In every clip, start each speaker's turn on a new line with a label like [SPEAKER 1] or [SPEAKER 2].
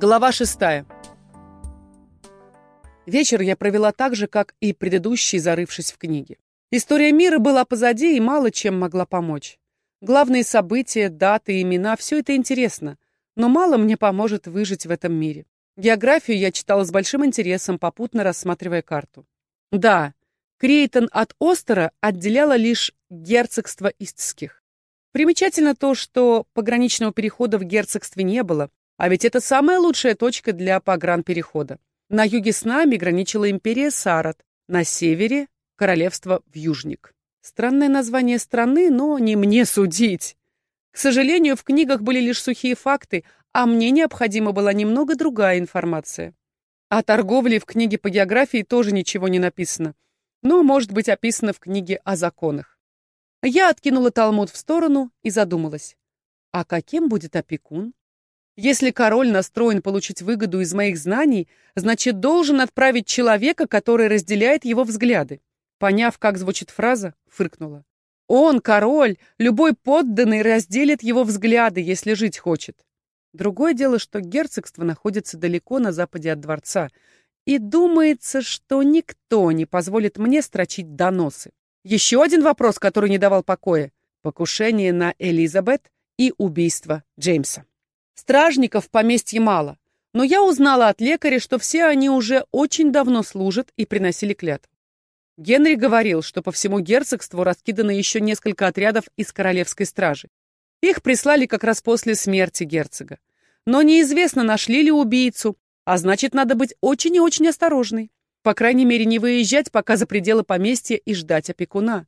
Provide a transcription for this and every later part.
[SPEAKER 1] Глава шестая. Вечер я провела так же, как и предыдущий, зарывшись в книги. История мира была позади и мало чем могла помочь. Главные события, даты, имена — все это интересно, но мало мне поможет выжить в этом мире. Географию я читала с большим интересом, попутно рассматривая карту. Да, Крейтон от Остера отделяло лишь герцогство Истских. Примечательно то, что пограничного перехода в герцогстве не было, а ведь это самая лучшая точка для погранперехода. На юге с нами граничила империя Сарат, на севере — королевство Вьюжник. Странное название страны, но не мне судить. К сожалению, в книгах были лишь сухие факты, а мне необходима была немного другая информация. О торговле в книге по географии тоже ничего не написано, но может быть описано в книге о законах. Я откинула Талмуд в сторону и задумалась. А каким будет опекун? Если король настроен получить выгоду из моих знаний, значит, должен отправить человека, который разделяет его взгляды. Поняв, как звучит фраза, фыркнула. Он, король, любой подданный разделит его взгляды, если жить хочет. Другое дело, что герцогство находится далеко на западе от дворца, и думается, что никто не позволит мне строчить доносы. Еще один вопрос, который не давал покоя — покушение на Элизабет и убийство Джеймса. Стражников в поместье мало, но я узнала от лекаря, что все они уже очень давно служат и приносили клятву. Генри говорил, что по всему герцогству раскидано еще несколько отрядов из королевской стражи. Их прислали как раз после смерти герцога. Но неизвестно, нашли ли убийцу, а значит, надо быть очень и очень осторожной. По крайней мере, не выезжать пока за пределы поместья и ждать опекуна.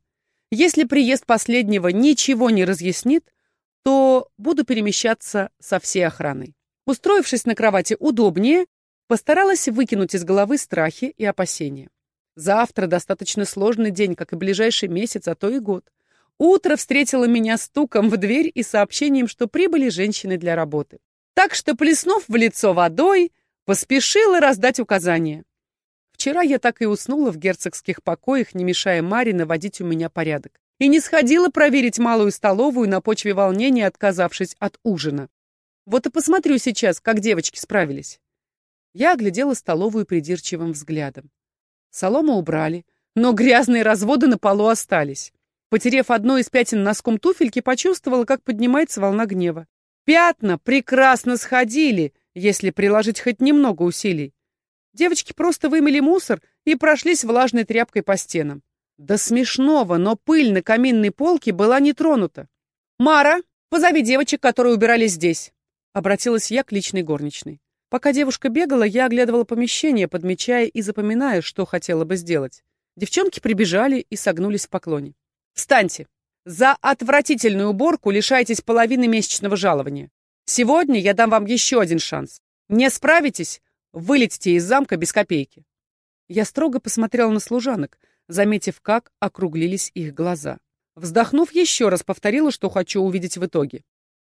[SPEAKER 1] Если приезд последнего ничего не разъяснит, то буду перемещаться со всей охраной. Устроившись на кровати удобнее, постаралась выкинуть из головы страхи и опасения. Завтра достаточно сложный день, как и ближайший месяц, а то и год. Утро встретило меня стуком в дверь и сообщением, что прибыли женщины для работы. Так что, плеснув в лицо водой, поспешила раздать указания. Вчера я так и уснула в герцогских покоях, не мешая Маре наводить у меня порядок и не сходила проверить малую столовую на почве волнения, отказавшись от ужина. Вот и посмотрю сейчас, как девочки справились. Я оглядела столовую придирчивым взглядом. Солому убрали, но грязные разводы на полу остались. Потерев одно из пятен носком туфельки, почувствовала, как поднимается волна гнева. Пятна прекрасно сходили, если приложить хоть немного усилий. Девочки просто вымели мусор и прошлись влажной тряпкой по стенам. До смешного, но пыль на каминной полке была не тронута. «Мара, позови девочек, которые убирались здесь», — обратилась я к личной горничной. Пока девушка бегала, я оглядывала помещение, подмечая и запоминая, что хотела бы сделать. Девчонки прибежали и согнулись в поклоне. «Встаньте! За отвратительную уборку лишаетесь половины месячного жалования. Сегодня я дам вам еще один шанс. Не справитесь — вылетите из замка без копейки». Я строго посмотрела на служанок — заметив, как округлились их глаза. Вздохнув, еще раз повторила, что хочу увидеть в итоге.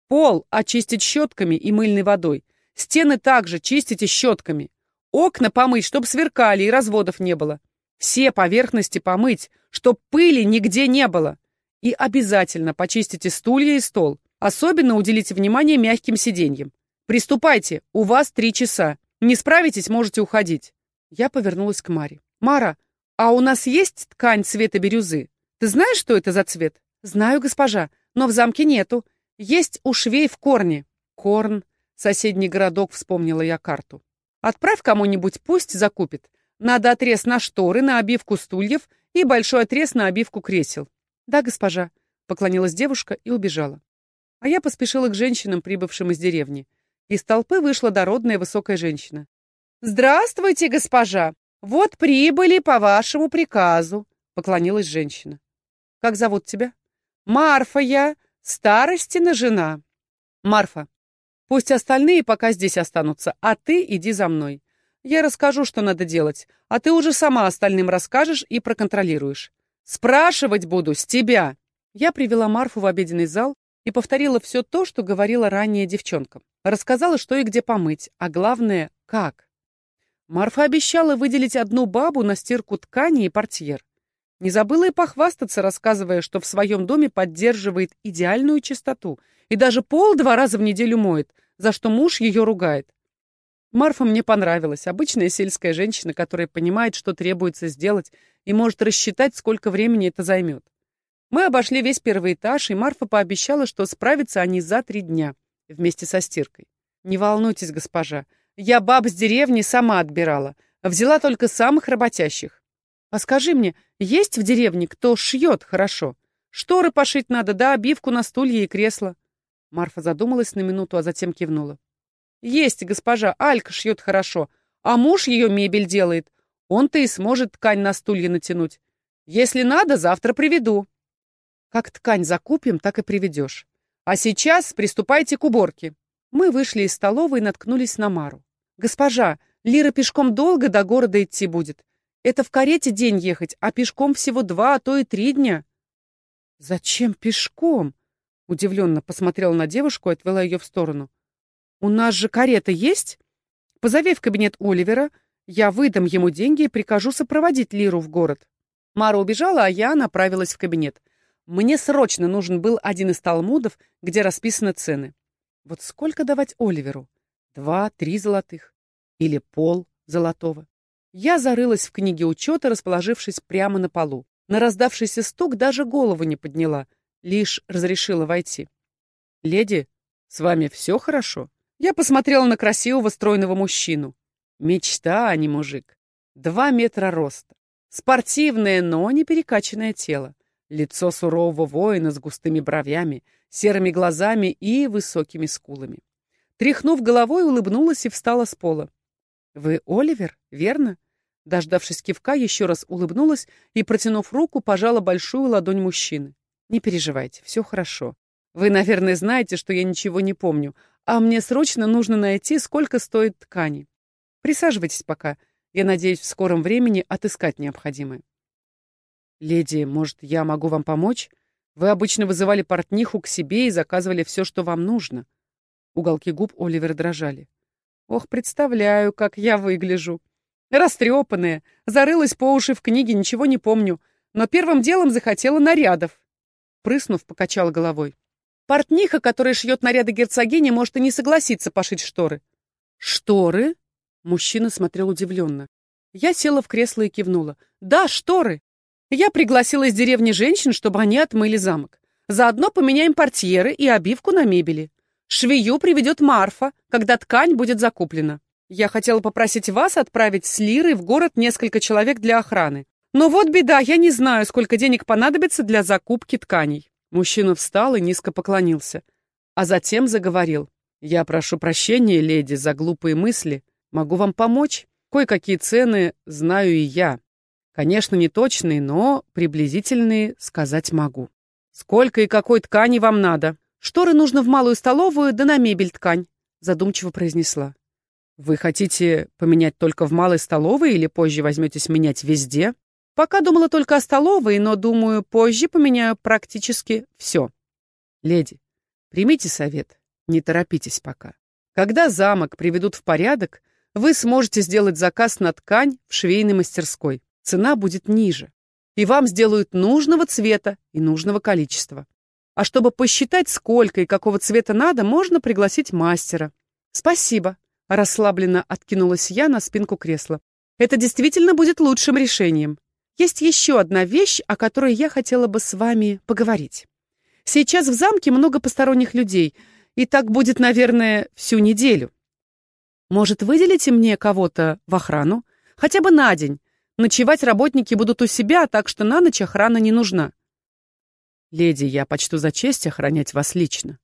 [SPEAKER 1] Пол очистить щетками и мыльной водой. Стены также чистите щетками. Окна помыть, чтоб сверкали и разводов не было. Все поверхности помыть, чтоб пыли нигде не было. И обязательно почистите стулья и стол. Особенно уделите внимание мягким сиденьям. Приступайте, у вас три часа. Не справитесь, можете уходить. Я повернулась к Маре. Мара, «А у нас есть ткань цвета бирюзы? Ты знаешь, что это за цвет?» «Знаю, госпожа, но в замке нету. Есть у швей в Корне». «Корн», соседний городок, вспомнила я карту. «Отправь кому-нибудь, пусть закупит. Надо отрез на шторы, на обивку стульев и большой отрез на обивку кресел». «Да, госпожа», — поклонилась девушка и убежала. А я поспешила к женщинам, прибывшим из деревни. Из толпы вышла дородная высокая женщина. «Здравствуйте, госпожа! «Вот прибыли по вашему приказу», — поклонилась женщина. «Как зовут тебя?» «Марфа я, старостина жена». «Марфа, пусть остальные пока здесь останутся, а ты иди за мной. Я расскажу, что надо делать, а ты уже сама остальным расскажешь и проконтролируешь. Спрашивать буду с тебя». Я привела Марфу в обеденный зал и повторила все то, что говорила ранее девчонкам. Рассказала, что и где помыть, а главное, как. Марфа обещала выделить одну бабу на стирку ткани и портьер. Не забыла и похвастаться, рассказывая, что в своем доме поддерживает идеальную чистоту и даже пол два раза в неделю моет, за что муж ее ругает. Марфа мне понравилась. Обычная сельская женщина, которая понимает, что требуется сделать, и может рассчитать, сколько времени это займет. Мы обошли весь первый этаж, и Марфа пообещала, что справятся они за три дня, вместе со стиркой. Не волнуйтесь, госпожа, я баб с деревни сама отбирала, взяла только самых работящих. А скажи мне, есть в деревне кто шьет хорошо? Шторы пошить надо, да обивку на стулья и кресла. Марфа задумалась на минуту, а затем кивнула. Есть, госпожа, Алька шьет хорошо, а муж ее мебель делает. Он-то и сможет ткань на стулья натянуть. Если надо, завтра приведу. Как ткань закупим, так и приведешь. А сейчас приступайте к уборке. Мы вышли из столовой и наткнулись на Мару. Госпожа, Лира пешком долго до города идти будет. Это в карете день ехать, а пешком всего два, а то и три дня. Зачем пешком? Удивленно посмотрела на девушку и отвела ее в сторону. «У нас же карета есть? Позови в кабинет Оливера, я выдам ему деньги и прикажу сопроводить Лиру в город». Мара убежала, а я направилась в кабинет. Мне срочно нужен был один из талмудов, где расписаны цены. Вот сколько давать Оливеру? Два, три золотых? Или пол золотого? Я зарылась в книге учета, расположившись прямо на полу. На раздавшийся стук даже голову не подняла, лишь разрешила войти. «Леди, с вами все хорошо?» Я посмотрела на красивого стройного мужчину. Мечта, а не мужик. Два метра роста. Спортивное, но не перекачанное тело. Лицо сурового воина с густыми бровями, серыми глазами и высокими скулами. Тряхнув головой, улыбнулась и встала с пола. «Вы Оливер, верно?» Дождавшись кивка, еще раз улыбнулась и, протянув руку, пожала большую ладонь мужчины. «Не переживайте, все хорошо. Вы, наверное, знаете, что я ничего не помню, а мне срочно нужно найти, сколько стоит ткани. Присаживайтесь пока. Я надеюсь в скором времени отыскать необходимое. Леди, может, я могу вам помочь? Вы обычно вызывали портниху к себе и заказывали все, что вам нужно. Уголки губ Оливера дрожали. Ох, представляю, как я выгляжу. Растрепанная, зарылась по уши в книге, ничего не помню, но первым делом захотела нарядов. Прыснув, покачала головой. Портниха, которая шьет наряды герцогини, может и не согласиться пошить шторы. Шторы? Мужчина смотрел удивленно. Я села в кресло и кивнула. Да, шторы. Я пригласила из деревни женщин, чтобы они отмыли замок. Заодно поменяем портьеры и обивку на мебели. Швею приведет Марфа, когда ткань будет закуплена. Я хотела попросить вас отправить с Лирой в город несколько человек для охраны. Но вот беда, я не знаю, сколько денег понадобится для закупки тканей. Мужчина встал и низко поклонился, а затем заговорил. «Я прошу прощения, леди, за глупые мысли. Могу вам помочь? Кое-какие цены знаю и я. Конечно, не точные, но приблизительные сказать могу. Сколько и какой ткани вам надо? Шторы нужно в малую столовую, да на мебель ткань», задумчиво произнесла. «Вы хотите поменять только в малой столовой или позже возьметесь менять везде?» Пока думала только о столовой, но, думаю, позже поменяю практически все. Леди, примите совет, не торопитесь пока. Когда замок приведут в порядок, вы сможете сделать заказ на ткань в швейной мастерской. Цена будет ниже. И вам сделают нужного цвета и нужного количества. А чтобы посчитать, сколько и какого цвета надо, можно пригласить мастера. Спасибо. Расслабленно откинулась я на спинку кресла. Это действительно будет лучшим решением. Есть еще одна вещь, о которой я хотела бы с вами поговорить. Сейчас в замке много посторонних людей, и так будет, наверное, всю неделю. Может, выделите мне кого-то в охрану? Хотя бы на день. Ночевать работники будут у себя, так что на ночь охрана не нужна. Леди, я почту за честь охранять вас лично.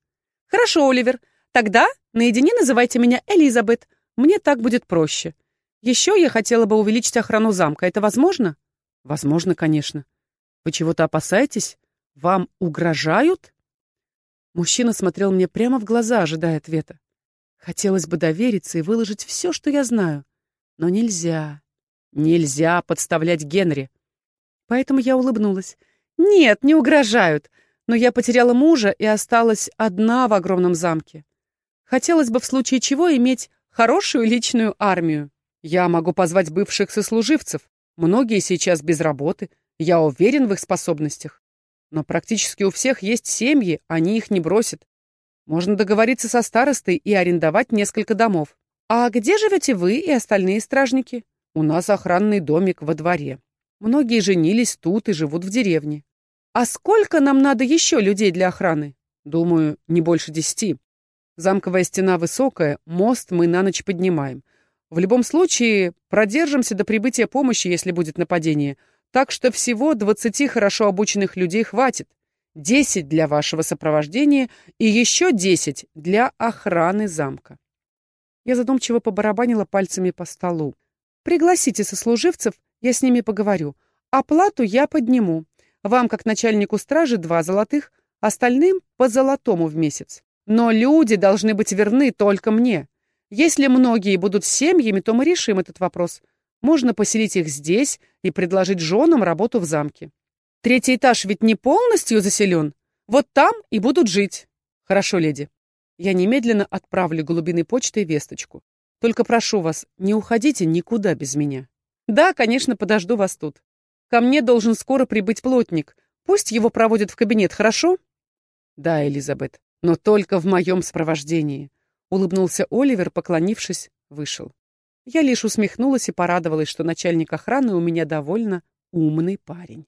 [SPEAKER 1] Хорошо, Оливер. Тогда наедине называйте меня Элизабет. Мне так будет проще. Еще я хотела бы увеличить охрану замка. Это возможно? Возможно, конечно. Вы чего-то опасаетесь? Вам угрожают? Мужчина смотрел мне прямо в глаза, ожидая ответа. Хотелось бы довериться и выложить все, что я знаю. Но нельзя. Нельзя подставлять Генри. Поэтому я улыбнулась. Нет, не угрожают. Но я потеряла мужа и осталась одна в огромном замке. Хотелось бы в случае чего иметь хорошую личную армию. Я могу позвать бывших сослуживцев, Многие сейчас без работы, я уверен в их способностях. Но практически у всех есть семьи, они их не бросят. Можно договориться со старостой и арендовать несколько домов. «А где живете вы и остальные стражники?» «У нас охранный домик во дворе. Многие женились тут и живут в деревне». «А сколько нам надо еще людей для охраны?» «Думаю, не больше десяти. Замковая стена высокая, мост мы на ночь поднимаем. В любом случае, продержимся до прибытия помощи, если будет нападение. Так что всего 20 хорошо обученных людей хватит. 10 для вашего сопровождения и еще 10 для охраны замка. Я задумчиво побарабанила пальцами по столу. Пригласите сослуживцев, я с ними поговорю. Оплату я подниму. Вам, как начальнику стражи, два золотых, остальным по золотому в месяц. Но люди должны быть верны только мне. Если многие будут семьями, то мы решим этот вопрос. Можно поселить их здесь и предложить женам работу в замке. Третий этаж ведь не полностью заселен. Вот там и будут жить. Хорошо, леди. Я немедленно отправлю голубиной почтой весточку. Только прошу вас, не уходите никуда без меня. Да, конечно, подожду вас тут. Ко мне должен скоро прибыть плотник. Пусть его проводят в кабинет, хорошо? Да, Элизабет, но только в моем сопровождении. Улыбнулся Оливер, поклонившись, вышел. Я лишь усмехнулась и порадовалась, что начальник охраны у меня довольно умный парень.